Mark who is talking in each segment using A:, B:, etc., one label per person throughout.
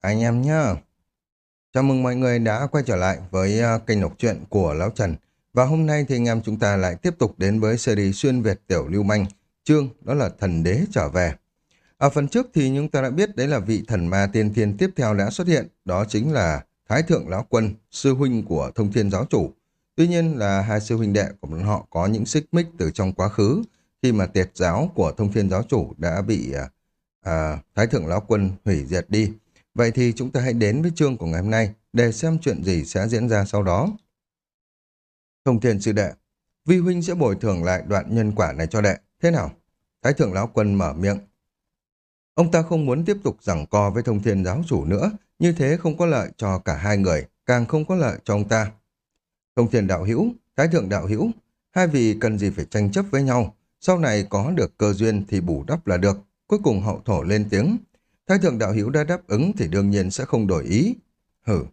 A: Anh em nhá. Chào mừng mọi người đã quay trở lại với à, kênh đọc truyện của Lão Trần. Và hôm nay thì anh em chúng ta lại tiếp tục đến với series xuyên Việt tiểu lưu manh. Chương đó là thần đế trở về. Ở phần trước thì chúng ta đã biết đấy là vị thần ma tiên thiên tiếp theo đã xuất hiện. Đó chính là Thái Thượng Lão Quân, sư huynh của thông thiên giáo chủ. Tuy nhiên là hai sư huynh đệ của bọn họ có những xích mích từ trong quá khứ khi mà tiệt giáo của thông thiên giáo chủ đã bị à, à Thái Thượng Lão Quân hủy diệt đi. Vậy thì chúng ta hãy đến với chương của ngày hôm nay để xem chuyện gì sẽ diễn ra sau đó. Thông thiên sư đệ, vi huynh sẽ bồi thường lại đoạn nhân quả này cho đệ. Thế nào? Thái thượng lão quân mở miệng. Ông ta không muốn tiếp tục giằng co với thông thiên giáo chủ nữa, như thế không có lợi cho cả hai người, càng không có lợi cho ông ta. Thông thiên đạo hữu, thái thượng đạo hữu, hai vị cần gì phải tranh chấp với nhau, sau này có được cơ duyên thì bù đắp là được. Cuối cùng hậu thổ lên tiếng, Thái thượng đạo hữu đã đáp ứng thì đương nhiên sẽ không đổi ý. Hử.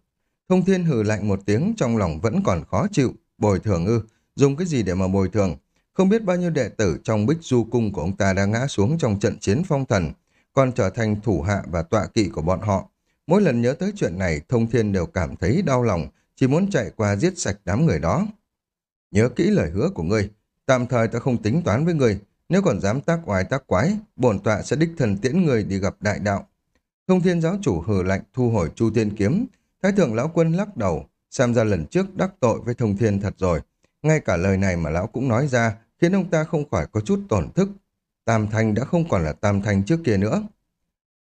A: Thông thiên hử lạnh một tiếng trong lòng vẫn còn khó chịu. Bồi thường ư. Dùng cái gì để mà bồi thường? Không biết bao nhiêu đệ tử trong bích du cung của ông ta đã ngã xuống trong trận chiến phong thần, còn trở thành thủ hạ và tọa kỵ của bọn họ. Mỗi lần nhớ tới chuyện này, thông thiên đều cảm thấy đau lòng, chỉ muốn chạy qua giết sạch đám người đó. Nhớ kỹ lời hứa của ngươi, tạm thời ta không tính toán với ngươi, nếu còn dám tác oai tác quái, bổn tọa sẽ đích thần tiễn người đi gặp đại đạo. Thông thiên giáo chủ hừ lạnh thu hồi chu tiên kiếm. Thái thượng lão quân lắc đầu, xem ra lần trước đắc tội với thông thiên thật rồi. Ngay cả lời này mà lão cũng nói ra, khiến ông ta không khỏi có chút tổn thức. Tam thanh đã không còn là tam thanh trước kia nữa.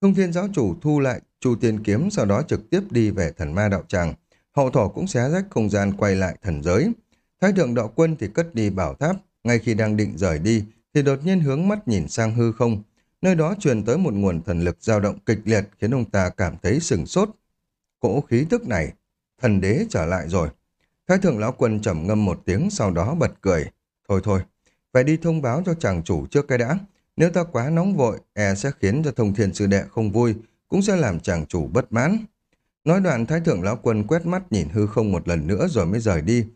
A: Thông thiên giáo chủ thu lại chu tiên kiếm, sau đó trực tiếp đi về thần ma đạo tràng. Hậu thổ cũng xé rách không gian quay lại thần giới. Thái thượng đạo quân thì cất đi bảo tháp, ngay khi đang định rời đi, thì đột nhiên hướng mắt nhìn sang hư không. Nơi đó truyền tới một nguồn thần lực dao động kịch liệt khiến ông ta cảm thấy sừng sốt. Cỗ khí tức này, thần đế trở lại rồi. Thái thượng lão quân trầm ngâm một tiếng sau đó bật cười. Thôi thôi, phải đi thông báo cho chàng chủ trước cái đã. Nếu ta quá nóng vội, e sẽ khiến cho thông thiên sư đệ không vui, cũng sẽ làm chàng chủ bất mãn. Nói đoạn Thái thượng lão quân quét mắt nhìn hư không một lần nữa rồi mới rời đi.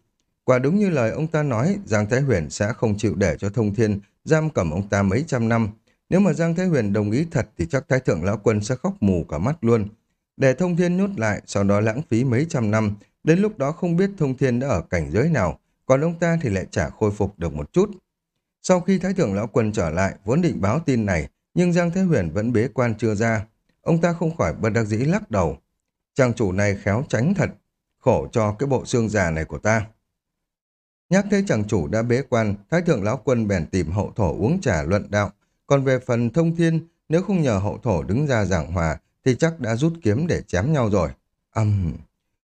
A: Quả đúng như lời ông ta nói, Giang Thái Huyền sẽ không chịu để cho thông thiên giam cầm ông ta mấy trăm năm. Nếu mà Giang Thái Huyền đồng ý thật thì chắc Thái Thượng Lão Quân sẽ khóc mù cả mắt luôn. Để thông thiên nhốt lại, sau đó lãng phí mấy trăm năm, đến lúc đó không biết thông thiên đã ở cảnh giới nào, còn ông ta thì lại chả khôi phục được một chút. Sau khi Thái Thượng Lão Quân trở lại, vốn định báo tin này, nhưng Giang Thái Huyền vẫn bế quan chưa ra. Ông ta không khỏi bất đắc dĩ lắc đầu. Chàng chủ này khéo tránh thật, khổ cho cái bộ xương già này của ta. Nhắc thấy chàng chủ đã bế quan, Thái thượng lão quân bèn tìm hậu thổ uống trà luận đạo. Còn về phần thông thiên, nếu không nhờ hậu thổ đứng ra giảng hòa, thì chắc đã rút kiếm để chém nhau rồi. Âm... Um.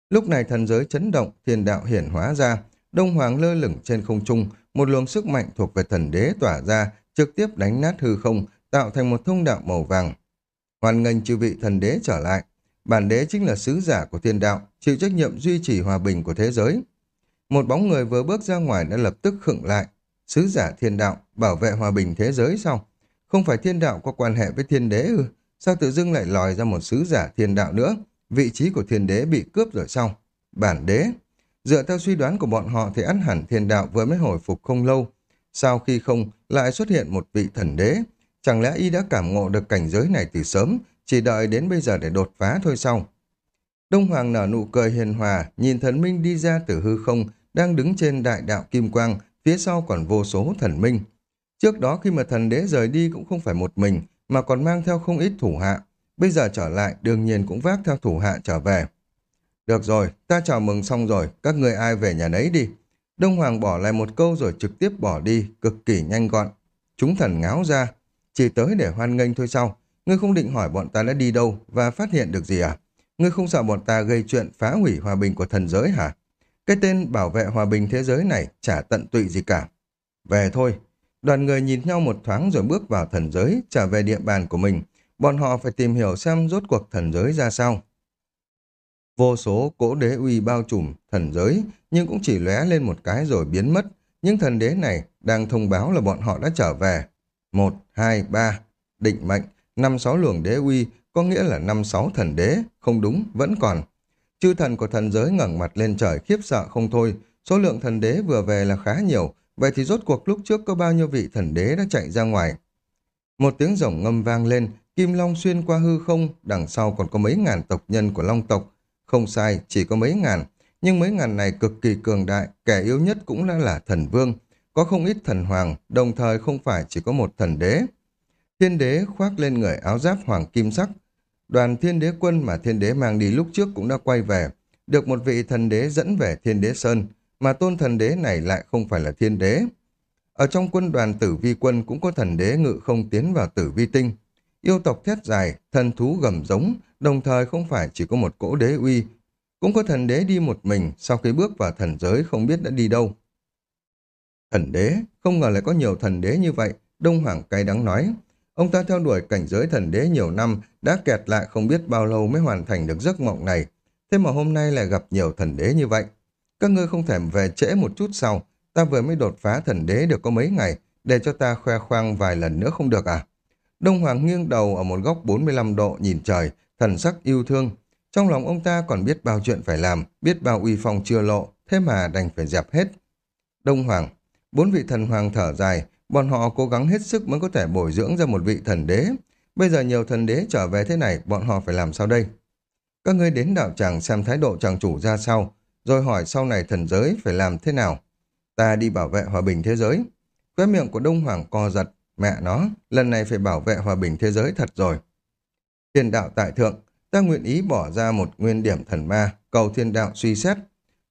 A: Lúc này thần giới chấn động, thiên đạo hiển hóa ra, đông hoàng lơ lửng trên không trung, một luồng sức mạnh thuộc về thần đế tỏa ra, trực tiếp đánh nát hư không, tạo thành một thông đạo màu vàng. Hoàn nghênh chư vị thần đế trở lại. Bản đế chính là sứ giả của thiên đạo, chịu trách nhiệm duy trì hòa bình của thế giới. Một bóng người vừa bước ra ngoài đã lập tức khựng lại. Sứ giả thiên đạo, bảo vệ hòa bình thế giới sao? Không phải thiên đạo có quan hệ với thiên đế ư? Sao tự dưng lại lòi ra một sứ giả thiên đạo nữa? Vị trí của thiên đế bị cướp rồi sao? Bản đế. Dựa theo suy đoán của bọn họ thì ăn hẳn thiên đạo vừa mới hồi phục không lâu. Sau khi không, lại xuất hiện một vị thần đế. Chẳng lẽ y đã cảm ngộ được cảnh giới này từ sớm, chỉ đợi đến bây giờ để đột phá thôi sao? Đông Hoàng nở nụ cười hiền hòa, nhìn thần minh đi ra từ hư không, đang đứng trên đại đạo Kim Quang, phía sau còn vô số thần minh. Trước đó khi mà thần đế rời đi cũng không phải một mình, mà còn mang theo không ít thủ hạ. Bây giờ trở lại, đương nhiên cũng vác theo thủ hạ trở về. Được rồi, ta chào mừng xong rồi, các người ai về nhà nấy đi. Đông Hoàng bỏ lại một câu rồi trực tiếp bỏ đi, cực kỳ nhanh gọn. Chúng thần ngáo ra, chỉ tới để hoan nghênh thôi sao? Ngươi không định hỏi bọn ta đã đi đâu và phát hiện được gì à? Ngươi không sợ bọn ta gây chuyện phá hủy hòa bình của thần giới hả? Cái tên bảo vệ hòa bình thế giới này chả tận tụy gì cả. Về thôi. Đoàn người nhìn nhau một thoáng rồi bước vào thần giới, trở về địa bàn của mình. Bọn họ phải tìm hiểu xem rốt cuộc thần giới ra sao. Vô số cỗ đế uy bao trùm thần giới, nhưng cũng chỉ lóe lên một cái rồi biến mất. Những thần đế này đang thông báo là bọn họ đã trở về. Một, hai, ba, định mệnh, năm sáu luồng đế uy, có nghĩa là năm sáu thần đế, không đúng, vẫn còn. Chư thần của thần giới ngẩng mặt lên trời khiếp sợ không thôi, số lượng thần đế vừa về là khá nhiều, vậy thì rốt cuộc lúc trước có bao nhiêu vị thần đế đã chạy ra ngoài. Một tiếng rồng ngâm vang lên, Kim Long xuyên qua hư không, đằng sau còn có mấy ngàn tộc nhân của Long tộc. Không sai, chỉ có mấy ngàn, nhưng mấy ngàn này cực kỳ cường đại, kẻ yếu nhất cũng đã là thần vương. Có không ít thần hoàng, đồng thời không phải chỉ có một thần đế. Thiên đế khoác lên người áo giáp hoàng kim sắc. Đoàn thiên đế quân mà thiên đế mang đi lúc trước cũng đã quay về, được một vị thần đế dẫn về thiên đế sơn, mà tôn thần đế này lại không phải là thiên đế. Ở trong quân đoàn tử vi quân cũng có thần đế ngự không tiến vào tử vi tinh. Yêu tộc thét dài, thần thú gầm giống, đồng thời không phải chỉ có một cỗ đế uy. Cũng có thần đế đi một mình, sau khi bước vào thần giới không biết đã đi đâu. Thần đế, không ngờ lại có nhiều thần đế như vậy, Đông Hoàng cay đắng nói. Ông ta theo đuổi cảnh giới thần đế nhiều năm, đã kẹt lại không biết bao lâu mới hoàn thành được giấc mộng này. Thế mà hôm nay lại gặp nhiều thần đế như vậy. Các ngươi không thể về trễ một chút sau, ta vừa mới đột phá thần đế được có mấy ngày, để cho ta khoe khoang vài lần nữa không được à? Đông Hoàng nghiêng đầu ở một góc 45 độ nhìn trời, thần sắc yêu thương. Trong lòng ông ta còn biết bao chuyện phải làm, biết bao uy phong chưa lộ, thế mà đành phải dẹp hết. Đông Hoàng, bốn vị thần hoàng thở dài, bọn họ cố gắng hết sức mới có thể bồi dưỡng ra một vị thần đế. Bây giờ nhiều thần đế trở về thế này, bọn họ phải làm sao đây? Các ngươi đến đạo tràng xem thái độ tràng chủ ra sao, rồi hỏi sau này thần giới phải làm thế nào. Ta đi bảo vệ hòa bình thế giới. Khóe miệng của Đông Hoàng co giật, mẹ nó, lần này phải bảo vệ hòa bình thế giới thật rồi. Thiên đạo tại thượng, ta nguyện ý bỏ ra một nguyên điểm thần ma, cầu thiên đạo suy xét.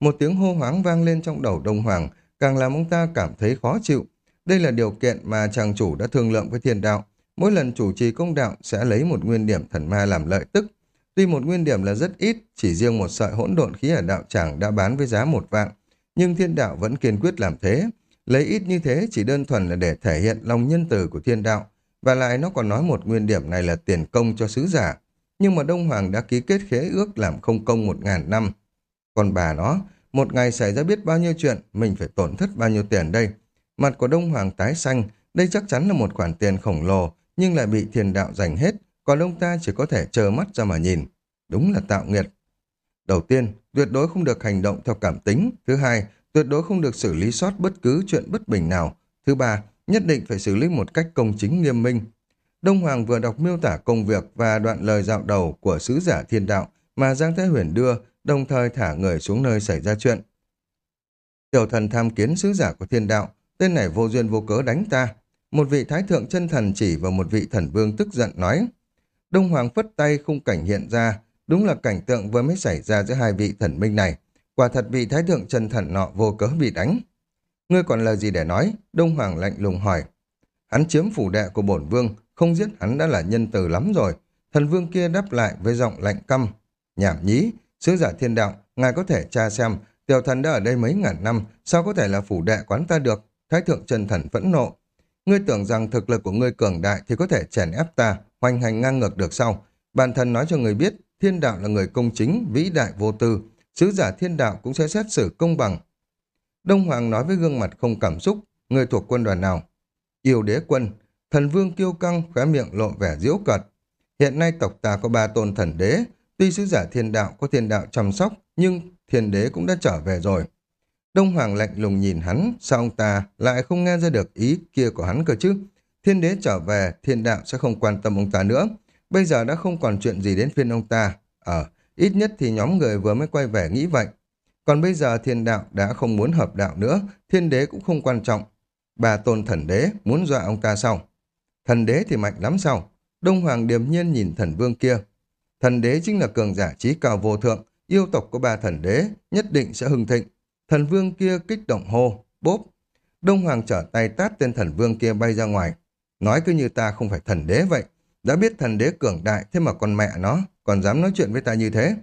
A: Một tiếng hô hoáng vang lên trong đầu Đông Hoàng, càng làm ông ta cảm thấy khó chịu. Đây là điều kiện mà chàng chủ đã thương lượng với thiên đạo. Mỗi lần chủ trì công đạo sẽ lấy một nguyên điểm thần ma làm lợi tức. Tuy một nguyên điểm là rất ít, chỉ riêng một sợi hỗn độn khí ở đạo tràng đã bán với giá một vạn, nhưng thiên đạo vẫn kiên quyết làm thế. Lấy ít như thế chỉ đơn thuần là để thể hiện lòng nhân từ của thiên đạo, và lại nó còn nói một nguyên điểm này là tiền công cho sứ giả. Nhưng mà Đông Hoàng đã ký kết khế ước làm không công một ngàn năm. Còn bà nó, một ngày xảy ra biết bao nhiêu chuyện, mình phải tổn thất bao nhiêu tiền đây. Mặt của Đông Hoàng tái xanh, đây chắc chắn là một khoản tiền khổng lồ, nhưng lại bị thiên đạo giành hết, còn ông ta chỉ có thể chờ mắt ra mà nhìn. Đúng là tạo nghiệt. Đầu tiên, tuyệt đối không được hành động theo cảm tính. Thứ hai, tuyệt đối không được xử lý sót bất cứ chuyện bất bình nào. Thứ ba, nhất định phải xử lý một cách công chính nghiêm minh. Đông Hoàng vừa đọc miêu tả công việc và đoạn lời dạo đầu của sứ giả thiên đạo mà Giang Thế Huyền đưa, đồng thời thả người xuống nơi xảy ra chuyện. Tiểu thần tham kiến sứ giả của thiên đạo, tên này vô duyên vô cớ đánh ta. Một vị thái thượng chân thần chỉ vào một vị thần vương tức giận nói. Đông Hoàng phất tay khung cảnh hiện ra, đúng là cảnh tượng vừa mới xảy ra giữa hai vị thần minh này. Quả thật vị thái thượng chân thần nọ vô cớ bị đánh. Ngươi còn lời gì để nói? Đông Hoàng lạnh lùng hỏi. Hắn chiếm phủ đệ của bổn vương, không giết hắn đã là nhân từ lắm rồi. Thần vương kia đáp lại với giọng lạnh căm. Nhảm nhí, sứ giả thiên đạo, ngài có thể tra xem, tiểu thần đã ở đây mấy ngàn năm, sao có thể là phủ đệ quán ta được? Thái thượng chân thần phẫn nộ. Ngươi tưởng rằng thực lực của ngươi cường đại thì có thể chèn ép ta, hoành hành ngang ngược được sao? Bản thân nói cho người biết, thiên đạo là người công chính, vĩ đại vô tư, sứ giả thiên đạo cũng sẽ xét xử công bằng. Đông Hoàng nói với gương mặt không cảm xúc, người thuộc quân đoàn nào? Yêu đế quân, thần vương kiêu căng, khóe miệng lộ vẻ diễu cợt. Hiện nay tộc ta có ba tôn thần đế, tuy sứ giả thiên đạo có thiên đạo chăm sóc, nhưng thiên đế cũng đã trở về rồi. Đông Hoàng lạnh lùng nhìn hắn, sao ông ta lại không nghe ra được ý kia của hắn cơ chứ? Thiên đế trở về, thiên đạo sẽ không quan tâm ông ta nữa. Bây giờ đã không còn chuyện gì đến phiên ông ta. Ờ, ít nhất thì nhóm người vừa mới quay về nghĩ vậy. Còn bây giờ thiên đạo đã không muốn hợp đạo nữa, thiên đế cũng không quan trọng. Bà tôn thần đế muốn dọa ông ta sau. Thần đế thì mạnh lắm sao? Đông Hoàng điềm nhiên nhìn thần vương kia. Thần đế chính là cường giả trí cao vô thượng, yêu tộc của ba thần đế, nhất định sẽ hưng thịnh. Thần vương kia kích động hô, bốp. Đông Hoàng trở tay tát tên thần vương kia bay ra ngoài. Nói cứ như ta không phải thần đế vậy. Đã biết thần đế cường đại, thế mà con mẹ nó, còn dám nói chuyện với ta như thế.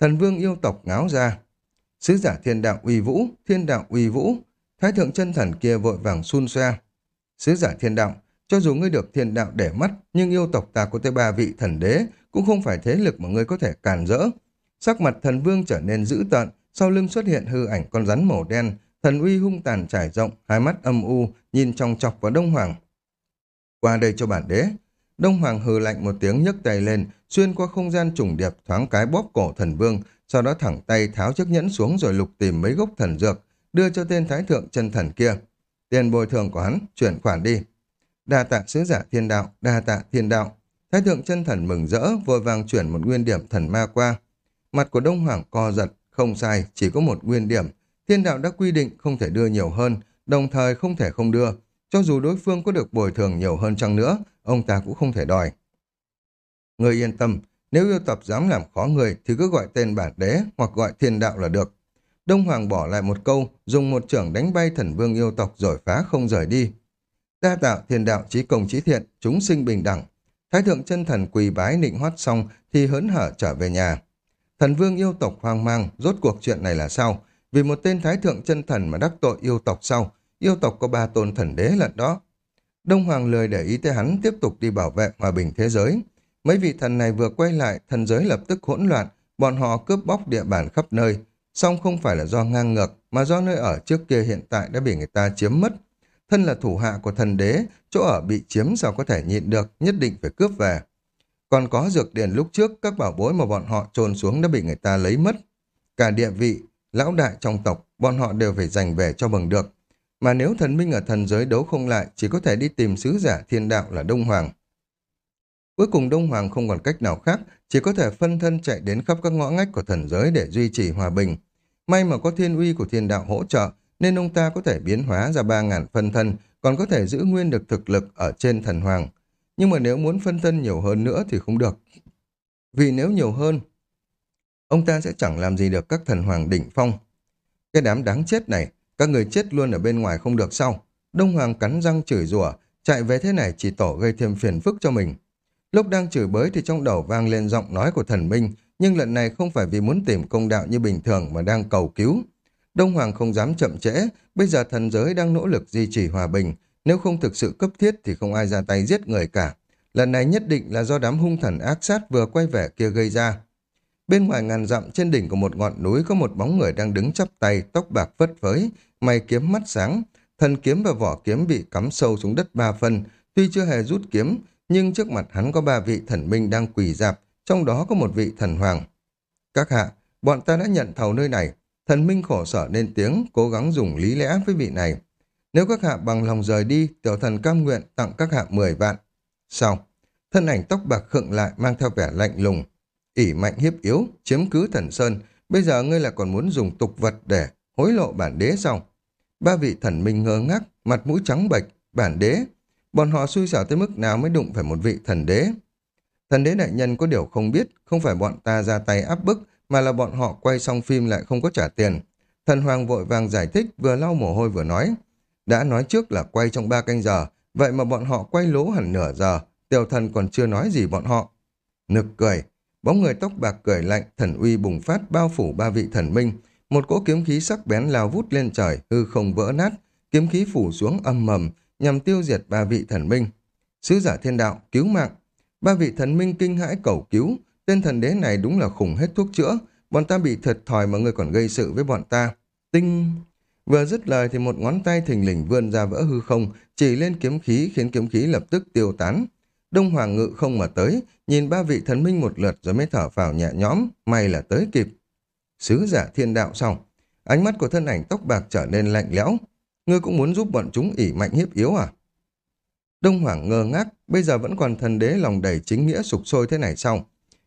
A: Thần vương yêu tộc ngáo ra. Sứ giả thiên đạo uy vũ, thiên đạo uy vũ. Thái thượng chân thần kia vội vàng xun xoe. Sứ giả thiên đạo, cho dù ngươi được thiên đạo để mắt, nhưng yêu tộc ta có tới ba vị thần đế, cũng không phải thế lực mà ngươi có thể càn rỡ. Sắc mặt thần vương trở nên dữ tợn, sau lưng xuất hiện hư ảnh con rắn màu đen, thần uy hung tàn trải rộng, hai mắt âm u, nhìn trong chọc vào Đông Hoàng. Qua đây cho bản đế. Đông Hoàng hừ lạnh một tiếng nhấc tay lên, xuyên qua không gian trùng điệp thoáng cái bóp cổ thần vương, sau đó thẳng tay tháo chiếc nhẫn xuống rồi lục tìm mấy gốc thần dược, đưa cho tên thái thượng chân thần kia. Tiền bồi thường của hắn, chuyển khoản đi. Đa tạ sứ giả thiên đạo, đa tạ thiên đạo. Thái thượng chân thần mừng rỡ, vội vàng chuyển một nguyên điểm thần ma qua. Mặt của Đông Hoàng co giật, không sai, chỉ có một nguyên điểm. Thiên đạo đã quy định không thể đưa nhiều hơn, đồng thời không thể không đưa. Cho dù đối phương có được bồi thường nhiều hơn chăng nữa, ông ta cũng không thể đòi. Người yên tâm, nếu yêu tập dám làm khó người thì cứ gọi tên bản đế hoặc gọi thiên đạo là được. Đông Hoàng bỏ lại một câu, dùng một trưởng đánh bay thần vương yêu tộc rồi phá không rời đi. Đa tạo thiên đạo trí công trí thiện, chúng sinh bình đẳng. Thái thượng chân thần quỳ bái nịnh hót xong thì hớn hở trở về nhà. Thần vương yêu tộc hoang mang, rốt cuộc chuyện này là sao? Vì một tên thái thượng chân thần mà đắc tội yêu tộc sau, yêu tộc có ba tôn thần đế lận đó. Đông Hoàng lười để ý tới hắn tiếp tục đi bảo vệ hòa bình thế giới. Mấy vị thần này vừa quay lại, thần giới lập tức hỗn loạn, bọn họ cướp bóc địa bàn khắp nơi. Song không phải là do ngang ngược, mà do nơi ở trước kia hiện tại đã bị người ta chiếm mất. Thân là thủ hạ của thần đế, chỗ ở bị chiếm sao có thể nhịn được, nhất định phải cướp về. Còn có dược điển lúc trước, các bảo bối mà bọn họ trồn xuống đã bị người ta lấy mất. Cả địa vị, lão đại trong tộc, bọn họ đều phải giành về cho bằng được. Mà nếu thần minh ở thần giới đấu không lại, chỉ có thể đi tìm sứ giả thiên đạo là Đông Hoàng. Cuối cùng Đông Hoàng không còn cách nào khác, chỉ có thể phân thân chạy đến khắp các ngõ ngách của thần giới để duy trì hòa bình. May mà có thiên uy của thiên đạo hỗ trợ, nên ông ta có thể biến hóa ra 3.000 phân thân, còn có thể giữ nguyên được thực lực ở trên thần hoàng. Nhưng mà nếu muốn phân thân nhiều hơn nữa thì không được. Vì nếu nhiều hơn, ông ta sẽ chẳng làm gì được các thần hoàng đỉnh phong. Cái đám đáng chết này, các người chết luôn ở bên ngoài không được sao? Đông Hoàng cắn răng chửi rủa, chạy về thế này chỉ tổ gây thêm phiền phức cho mình. Lúc đang chửi bới thì trong đầu vang lên giọng nói của thần minh, nhưng lần này không phải vì muốn tìm công đạo như bình thường mà đang cầu cứu. Đông Hoàng không dám chậm trễ, bây giờ thần giới đang nỗ lực duy trì hòa bình, nếu không thực sự cấp thiết thì không ai ra tay giết người cả. Lần này nhất định là do đám hung thần ác sát vừa quay về kia gây ra. Bên ngoài ngàn dặm trên đỉnh của một ngọn núi có một bóng người đang đứng chắp tay, tóc bạc phất phới, mày kiếm mắt sáng. Thần kiếm và vỏ kiếm bị cắm sâu xuống đất ba phân, tuy chưa hề rút kiếm, nhưng trước mặt hắn có ba vị thần minh đang quỳ dạp, trong đó có một vị thần hoàng. Các hạ, bọn ta đã nhận thầu nơi này, thần minh khổ sở nên tiếng, cố gắng dùng lý lẽ với vị này. Nếu các hạ bằng lòng rời đi, tiểu thần cam nguyện tặng các hạ 10 vạn. sau Thân ảnh tóc bạc khựng lại mang theo vẻ lạnh lùng. ỉ mạnh hiếp yếu, chiếm cứ thần sơn, bây giờ ngươi lại còn muốn dùng tục vật để hối lộ bản đế sao? Ba vị thần minh ngơ ngác, mặt mũi trắng bệch, bản đế, Bọn họ xui xẻo tới mức nào mới đụng phải một vị thần đế. Thần đế đại nhân có điều không biết, không phải bọn ta ra tay áp bức, mà là bọn họ quay xong phim lại không có trả tiền. Thần hoàng vội vàng giải thích, vừa lau mồ hôi vừa nói. Đã nói trước là quay trong ba canh giờ, vậy mà bọn họ quay lố hẳn nửa giờ, tiểu thần còn chưa nói gì bọn họ. Nực cười, bóng người tóc bạc cười lạnh, thần uy bùng phát bao phủ ba vị thần minh, một cỗ kiếm khí sắc bén lao vút lên trời, hư không vỡ nát, kiếm khí phủ xuống âm mầm, nhằm tiêu diệt ba vị thần minh. Sứ giả thiên đạo, cứu mạng. Ba vị thần minh kinh hãi cầu cứu. Tên thần đế này đúng là khủng hết thuốc chữa. Bọn ta bị thiệt thòi mà người còn gây sự với bọn ta. Tinh... Vừa dứt lời thì một ngón tay thình lình vươn ra vỡ hư không, chỉ lên kiếm khí khiến kiếm khí lập tức tiêu tán. Đông Hoàng ngự không mà tới, nhìn ba vị thần minh một lượt rồi mới thở phào nhẹ nhõm, may là tới kịp. Sứ giả thiên đạo xong, ánh mắt của thân ảnh tóc bạc trở nên lạnh lẽo, ngươi cũng muốn giúp bọn chúng ỉ mạnh hiếp yếu à? Đông Hoàng ngơ ngác, bây giờ vẫn còn thần đế lòng đầy chính nghĩa sục sôi thế này xong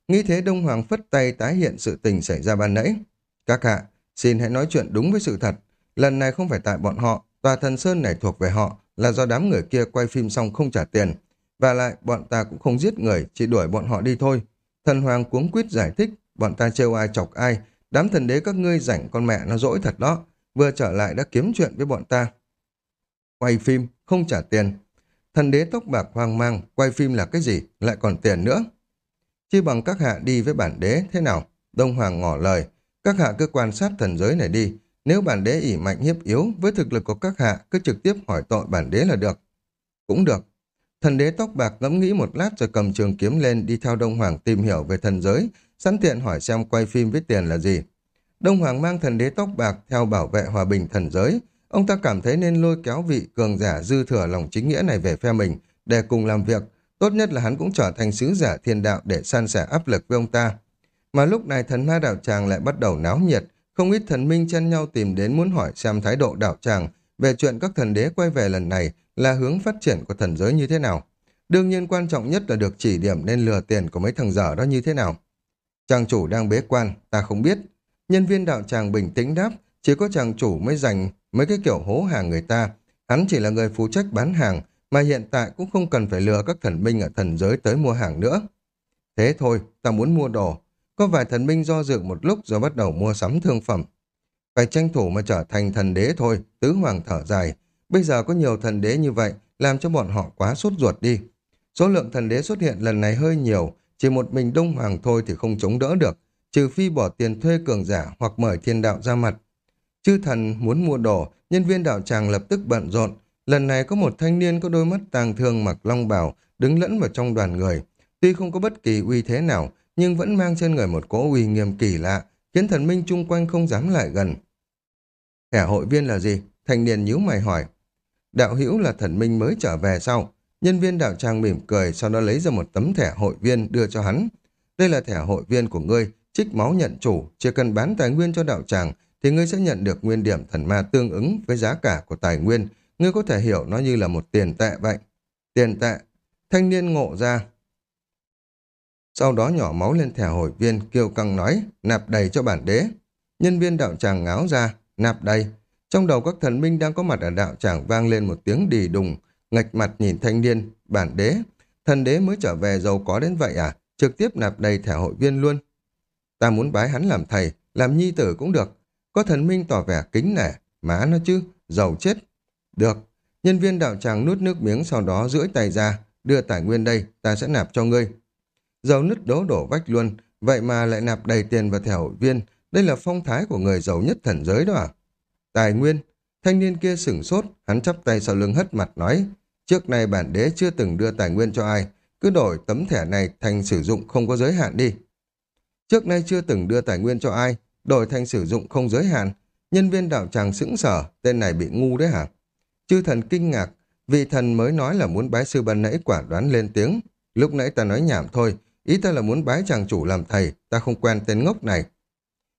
A: Nghĩ thế Đông Hoàng phất tay tái hiện sự tình xảy ra ban nãy. Các hạ, xin hãy nói chuyện đúng với sự thật. Lần này không phải tại bọn họ, tòa thần Sơn này thuộc về họ, là do đám người kia quay phim xong không trả tiền. Và lại, bọn ta cũng không giết người, chỉ đuổi bọn họ đi thôi. Thần Hoàng cuống quýt giải thích, bọn ta trêu ai chọc ai, đám thần đế các ngươi rảnh con mẹ nó dỗi thật đó vừa trở lại đã kiếm chuyện với bọn ta. Quay phim, không trả tiền. Thần đế tóc bạc hoang mang, quay phim là cái gì, lại còn tiền nữa. Chi bằng các hạ đi với bản đế, thế nào? Đông Hoàng ngỏ lời, các hạ cứ quan sát thần giới này đi. Nếu bản đế ỉ mạnh hiếp yếu, với thực lực của các hạ, cứ trực tiếp hỏi tội bản đế là được. Cũng được. Thần đế tóc bạc ngẫm nghĩ một lát rồi cầm trường kiếm lên đi theo Đông Hoàng tìm hiểu về thần giới, sẵn tiện hỏi xem quay phim với tiền là gì. Đông Hoàng mang thần đế tóc bạc theo bảo vệ hòa bình thần giới. Ông ta cảm thấy nên lôi kéo vị cường giả dư thừa lòng chính nghĩa này về phe mình để cùng làm việc. Tốt nhất là hắn cũng trở thành sứ giả thiên đạo để san sẻ áp lực với ông ta. Mà lúc này thần ma đạo tràng lại bắt đầu náo nhiệt. Không ít thần minh chen nhau tìm đến muốn hỏi xem thái độ đạo tràng về chuyện các thần đế quay về lần này là hướng phát triển của thần giới như thế nào. Đương nhiên quan trọng nhất là được chỉ điểm nên lừa tiền của mấy thằng dở đó như thế nào. Chàng chủ đang bế quan, ta không biết. Nhân viên đạo tràng bình tĩnh đáp, chỉ có chàng chủ mới dành mấy cái kiểu hố hàng người ta. Hắn chỉ là người phụ trách bán hàng, mà hiện tại cũng không cần phải lừa các thần minh ở thần giới tới mua hàng nữa. Thế thôi, ta muốn mua đồ. Có vài thần minh do dự một lúc rồi bắt đầu mua sắm thương phẩm. Phải tranh thủ mà trở thành thần đế thôi, tứ hoàng thở dài. Bây giờ có nhiều thần đế như vậy, làm cho bọn họ quá sốt ruột đi. Số lượng thần đế xuất hiện lần này hơi nhiều, chỉ một mình Đông Hoàng thôi thì không chống đỡ được, trừ phi bỏ tiền thuê cường giả hoặc mời thiên đạo ra mặt. Chư thần muốn mua đồ, nhân viên đạo tràng lập tức bận rộn. Lần này có một thanh niên có đôi mắt tàng thương mặc long bào, đứng lẫn vào trong đoàn người. Tuy không có bất kỳ uy thế nào, nhưng vẫn mang trên người một cỗ uy nghiêm kỳ lạ, khiến thần minh chung quanh không dám lại gần. Thẻ hội viên là gì? thành niên nhíu mày hỏi. Đạo hữu là thần minh mới trở về sau. Nhân viên đạo tràng mỉm cười, sau đó lấy ra một tấm thẻ hội viên đưa cho hắn. Đây là thẻ hội viên của ngươi, trích máu nhận chủ, chỉ cần bán tài nguyên cho đạo tràng thì ngươi sẽ nhận được nguyên điểm thần ma tương ứng với giá cả của tài nguyên. Ngươi có thể hiểu nó như là một tiền tệ vậy. Tiền tệ. Thanh niên ngộ ra. Sau đó nhỏ máu lên thẻ hội viên, kêu căng nói, nạp đầy cho bản đế. Nhân viên đạo tràng ngáo ra, nạp đầy. Trong đầu các thần minh đang có mặt ở đạo tràng vang lên một tiếng đì đùng, ngạch mặt nhìn thanh niên, bản đế. Thần đế mới trở về giàu có đến vậy à? Trực tiếp nạp đầy thẻ hội viên luôn. Ta muốn bái hắn làm thầy, làm nhi tử cũng được. Có thần minh tỏ vẻ kính nể, má nó chứ, giàu chết. Được, nhân viên đạo tràng nuốt nước miếng sau đó rưỡi tay ra, đưa tài nguyên đây, ta sẽ nạp cho ngươi. Giàu nứt đố đổ vách luôn, vậy mà lại nạp đầy tiền vào thẻ hội viên, đây là phong thái của người giàu nhất thần giới đó à? Tài nguyên, thanh niên kia sửng sốt, hắn chắp tay sau lưng hất mặt nói, trước nay bản đế chưa từng đưa tài nguyên cho ai, cứ đổi tấm thẻ này thành sử dụng không có giới hạn đi. Trước nay chưa từng đưa tài nguyên cho ai, đổi thành sử dụng không giới hạn. Nhân viên đạo tràng sững sở, tên này bị ngu đấy hả? Chư thần kinh ngạc, vị thần mới nói là muốn bái sư ban nãy quả đoán lên tiếng. Lúc nãy ta nói nhảm thôi, ý ta là muốn bái chàng chủ làm thầy, ta không quen tên ngốc này.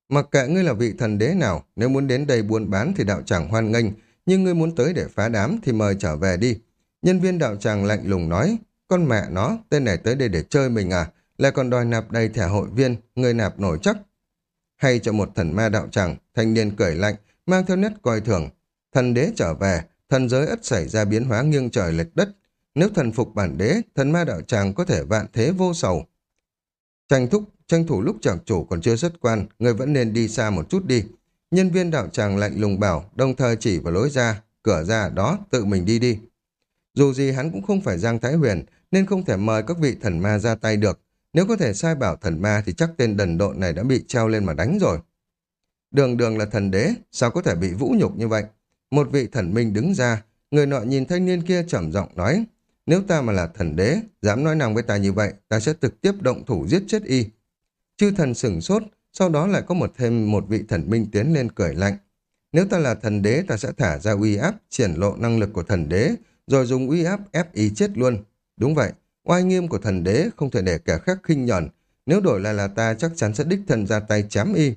A: Mặc kệ ngươi là vị thần đế nào, nếu muốn đến đây buôn bán thì đạo tràng hoan nghênh, nhưng ngươi muốn tới để phá đám thì mời trở về đi. Nhân viên đạo tràng lạnh lùng nói, con mẹ nó, tên này tới đây để chơi mình à, lại còn đòi nạp đầy thẻ hội viên, người nạp nổi chắc. Hay cho một thần ma đạo tràng, thanh niên cười lạnh, mang theo nét coi thường. Thần đế trở về, thần giới ất xảy ra biến hóa nghiêng trời lệch đất. Nếu thần phục bản đế, thần ma đạo tràng có thể vạn thế vô sầu. Tranh thúc, tranh thủ lúc chàng chủ còn chưa xuất quan, người vẫn nên đi xa một chút đi. Nhân viên đạo tràng lạnh lùng bảo, đồng thời chỉ vào lối ra, cửa ra đó, tự mình đi đi. Dù gì hắn cũng không phải Giang Thái Huyền, nên không thể mời các vị thần ma ra tay được. Nếu có thể sai bảo thần ma thì chắc tên đần độn này đã bị treo lên mà đánh rồi. Đường đường là thần đế, sao có thể bị vũ nhục như vậy? Một vị thần minh đứng ra, người nọ nhìn thanh niên kia trầm giọng nói, nếu ta mà là thần đế, dám nói năng với ta như vậy, ta sẽ trực tiếp động thủ giết chết y. Chư thần sửng sốt, sau đó lại có một thêm một vị thần minh tiến lên cười lạnh. Nếu ta là thần đế, ta sẽ thả ra uy áp, triển lộ năng lực của thần đế, rồi dùng uy áp ép y chết luôn. Đúng vậy, oai nghiêm của thần đế không thể để kẻ khác khinh nhẫn. Nếu đổi lại là ta chắc chắn sẽ đích thân ra tay chém y.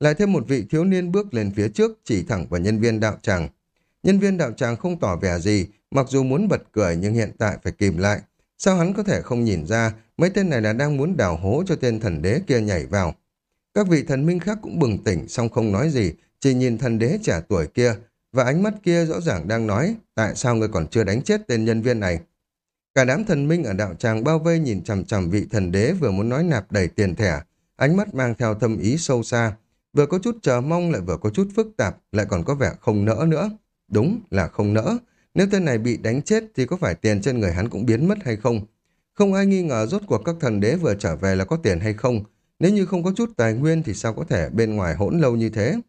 A: Lại thêm một vị thiếu niên bước lên phía trước chỉ thẳng vào nhân viên đạo tràng. Nhân viên đạo tràng không tỏ vẻ gì, mặc dù muốn bật cười nhưng hiện tại phải kìm lại. Sao hắn có thể không nhìn ra mấy tên này là đang muốn đào hố cho tên thần đế kia nhảy vào. Các vị thần minh khác cũng bừng tỉnh xong không nói gì, chỉ nhìn thần đế trẻ tuổi kia và ánh mắt kia rõ ràng đang nói tại sao người còn chưa đánh chết tên nhân viên này. Cả đám thần minh ở đạo tràng bao vây nhìn chằm chằm vị thần đế vừa muốn nói nạp đầy tiền thẻ, ánh mắt mang theo thâm ý sâu xa, vừa có chút chờ mong lại vừa có chút phức tạp, lại còn có vẻ không nỡ nữa. Đúng là không nỡ, nếu tên này bị đánh chết thì có phải tiền trên người hắn cũng biến mất hay không? Không ai nghi ngờ rốt cuộc các thần đế vừa trở về là có tiền hay không. Nếu như không có chút tài nguyên thì sao có thể bên ngoài hỗn lâu như thế?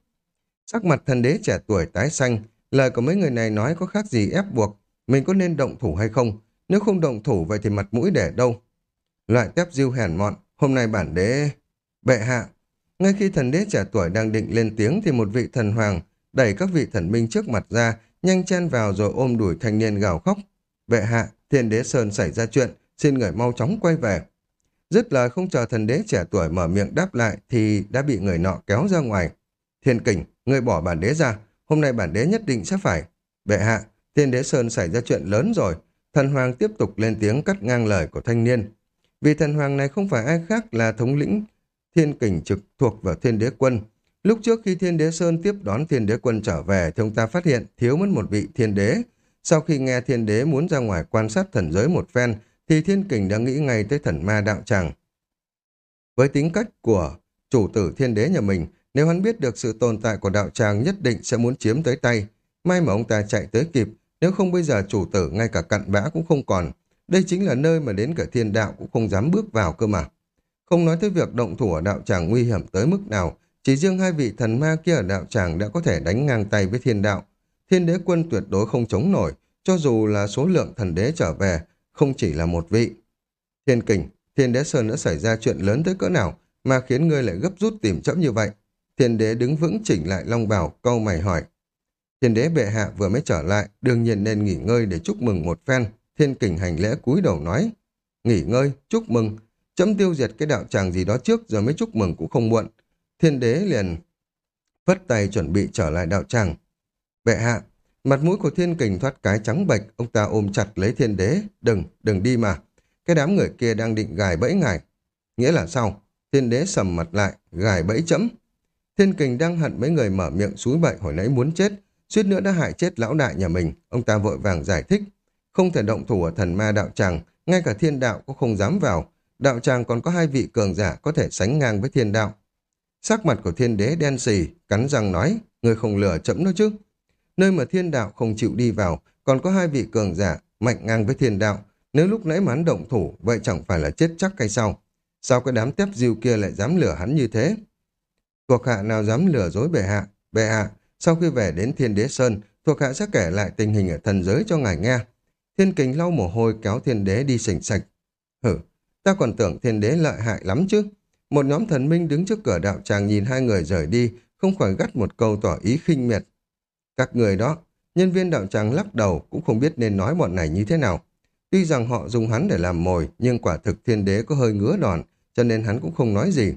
A: Sắc mặt thần đế trẻ tuổi tái xanh, lời của mấy người này nói có khác gì ép buộc. Mình có nên động thủ hay không? Nếu không động thủ vậy thì mặt mũi để đâu? Loại tép diêu hèn mọn, hôm nay bản đế... Bệ hạ, ngay khi thần đế trẻ tuổi đang định lên tiếng thì một vị thần hoàng đẩy các vị thần minh trước mặt ra, nhanh chen vào rồi ôm đuổi thanh niên gào khóc. Bệ hạ, thiên đế Sơn xảy ra chuyện, xin người mau chóng quay về. Dứt lời không chờ thần đế trẻ tuổi mở miệng đáp lại thì đã bị người nọ kéo ra ngoài. Thiên kình, người bỏ bản đế ra, hôm nay bản đế nhất định sẽ phải. Bệ hạ, thiên đế Sơn xảy ra chuyện lớn rồi, thần hoàng tiếp tục lên tiếng cắt ngang lời của thanh niên. Vì thần hoàng này không phải ai khác là thống lĩnh thiên kình trực thuộc vào thiên đế quân. Lúc trước khi thiên đế Sơn tiếp đón thiên đế quân trở về thì ông ta phát hiện thiếu mất một vị thiên đế. Sau khi nghe thiên đế muốn ra ngoài quan sát thần giới một phen thì thiên kình đã nghĩ ngay tới thần ma đạo tràng. Với tính cách của chủ tử thiên đế nhà mình, nếu hắn biết được sự tồn tại của đạo tràng nhất định sẽ muốn chiếm tới tay. May mà ông ta chạy tới kịp, nếu không bây giờ chủ tử ngay cả cặn bã cũng không còn. Đây chính là nơi mà đến cả thiên đạo cũng không dám bước vào cơ mà. Không nói tới việc động thủ ở đạo tràng nguy hiểm tới mức nào, chỉ riêng hai vị thần ma kia ở đạo tràng đã có thể đánh ngang tay với thiên đạo. Thiên đế quân tuyệt đối không chống nổi, cho dù là số lượng thần đế trở về, không chỉ là một vị. Thiên kình, thiên đế sơn đã xảy ra chuyện lớn tới cỡ nào mà khiến ngươi lại gấp rút tìm chậm như vậy. Thiên đế đứng vững chỉnh lại long bào, câu mày hỏi. Thiên đế bệ hạ vừa mới trở lại, đương nhiên nên nghỉ ngơi để chúc mừng một phen. Thiên kình hành lễ cúi đầu nói. Nghỉ ngơi, chúc mừng. Chấm tiêu diệt cái đạo tràng gì đó trước rồi mới chúc mừng cũng không muộn. Thiên đế liền phất tay chuẩn bị trở lại đạo tràng. Bệ hạ, mặt mũi của thiên kình thoát cái trắng bệch, ông ta ôm chặt lấy thiên đế. Đừng, đừng đi mà. Cái đám người kia đang định gài bẫy ngài. Nghĩa là sao? Thiên đế sầm mặt lại, gài bẫy chấm. Thiên kình đang hận mấy người mở miệng suối bậy hồi nãy muốn chết, suýt nữa đã hại chết lão đại nhà mình. Ông ta vội vàng giải thích. Không thể động thủ ở thần ma đạo tràng, ngay cả thiên đạo cũng không dám vào. Đạo tràng còn có hai vị cường giả có thể sánh ngang với thiên đạo. Sắc mặt của thiên đế đen xì, cắn răng nói, người không lừa chậm nó chứ. Nơi mà thiên đạo không chịu đi vào, còn có hai vị cường giả mạnh ngang với thiên đạo. Nếu lúc nãy mà hắn động thủ, vậy chẳng phải là chết chắc hay sao? Sao cái đám tép diêu kia lại dám lừa hắn như thế? Thuộc hạ nào dám lừa dối bệ hạ? Bệ hạ, sau khi về đến thiên đế sơn, thuộc hạ sẽ kể lại tình hình ở thần giới cho ngài nghe. Thiên kình lau mồ hôi kéo thiên đế đi sỉnh sạch. Hử, ta còn tưởng thiên đế lợi hại lắm chứ. Một nhóm thần minh đứng trước cửa đạo tràng nhìn hai người rời đi, không khỏi gắt một câu tỏ ý khinh miệt. Các người đó, nhân viên đạo tràng lắc đầu cũng không biết nên nói bọn này như thế nào. Tuy rằng họ dùng hắn để làm mồi, nhưng quả thực thiên đế có hơi ngứa đòn, cho nên hắn cũng không nói gì.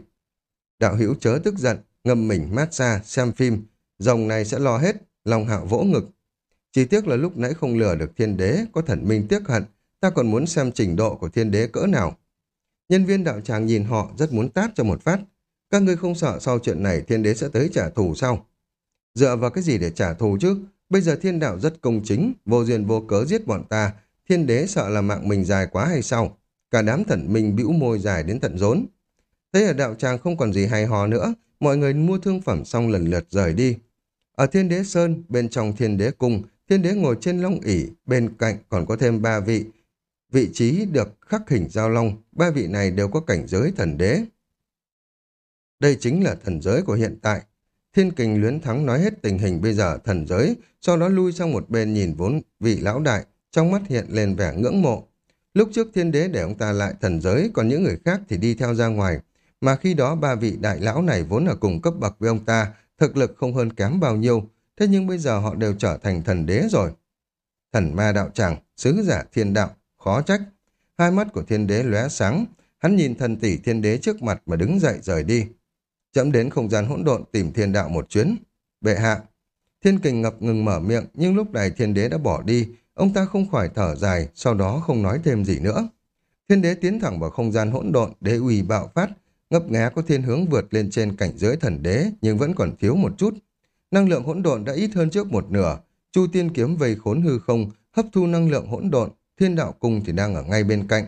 A: Đạo hữu chớ tức giận, ngâm mình mát xa, xem phim, dòng này sẽ lo hết, lòng hạo vỗ ngực. Chỉ tiếc là lúc nãy không lừa được thiên đế, có thần minh tiếc hận, ta còn muốn xem trình độ của thiên đế cỡ nào. Nhân viên đạo tràng nhìn họ rất muốn tát cho một phát. Các ngươi không sợ sau chuyện này thiên đế sẽ tới trả thù sao? Dựa vào cái gì để trả thù chứ? Bây giờ thiên đạo rất công chính, vô duyên vô cớ giết bọn ta, thiên đế sợ là mạng mình dài quá hay sao? Cả đám thần minh bĩu môi dài đến tận rốn. Thấy ở đạo tràng không còn gì hay hò nữa, mọi người mua thương phẩm xong lần lượt rời đi. Ở thiên đế sơn, bên trong thiên đế cung, thiên đế ngồi trên long ỷ bên cạnh còn có thêm ba vị. Vị trí được khắc hình giao long, ba vị này đều có cảnh giới thần đế. Đây chính là thần giới của hiện tại. Thiên kình luyến thắng nói hết tình hình bây giờ thần giới, sau đó lui sang một bên nhìn vốn vị lão đại, trong mắt hiện lên vẻ ngưỡng mộ. Lúc trước thiên đế để ông ta lại thần giới, còn những người khác thì đi theo ra ngoài. Mà khi đó ba vị đại lão này vốn ở cùng cấp bậc với ông ta, thực lực không hơn kém bao nhiêu, thế nhưng bây giờ họ đều trở thành thần đế rồi. Thần ma đạo tràng, sứ giả thiên đạo, khó trách. Hai mắt của thiên đế lóe sáng, hắn nhìn thần tỷ thiên đế trước mặt mà đứng dậy rời đi. Chậm đến không gian hỗn độn tìm thiên đạo một chuyến. Bệ hạ, thiên kình ngập ngừng mở miệng, nhưng lúc này thiên đế đã bỏ đi, ông ta không khỏi thở dài, sau đó không nói thêm gì nữa. Thiên đế tiến thẳng vào không gian hỗn độn, đế uy bạo phát, ngấp nghé có thiên hướng vượt lên trên cảnh giới thần đế, nhưng vẫn còn thiếu một chút. Năng lượng hỗn độn đã ít hơn trước một nửa, Chu Tiên kiếm vây khốn hư không, hấp thu năng lượng hỗn độn, thiên đạo cung thì đang ở ngay bên cạnh.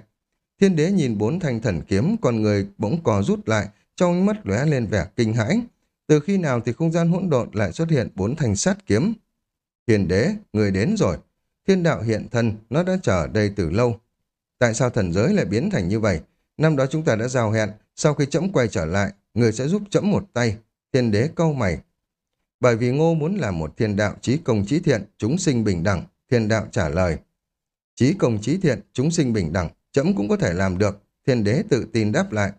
A: Thiên đế nhìn bốn thanh thần kiếm, con người bỗng cò rút lại, trong mắt lóe lên vẻ kinh hãi. Từ khi nào thì không gian hỗn độn lại xuất hiện bốn thanh sát kiếm? Thiên đế, người đến rồi. Thiên đạo hiện thân, nó đã chờ đây từ lâu. Tại sao thần giới lại biến thành như vậy? Năm đó chúng ta đã giao hẹn, sau khi chấm quay trở lại, người sẽ giúp chấm một tay. Thiên đế câu mày. Bởi vì ngô muốn làm một thiên đạo trí công trí thiện, chúng sinh bình đẳng, thiên đạo trả lời. Chí công chí thiện, chúng sinh bình đẳng, chấm cũng có thể làm được, thiên đế tự tin đáp lại.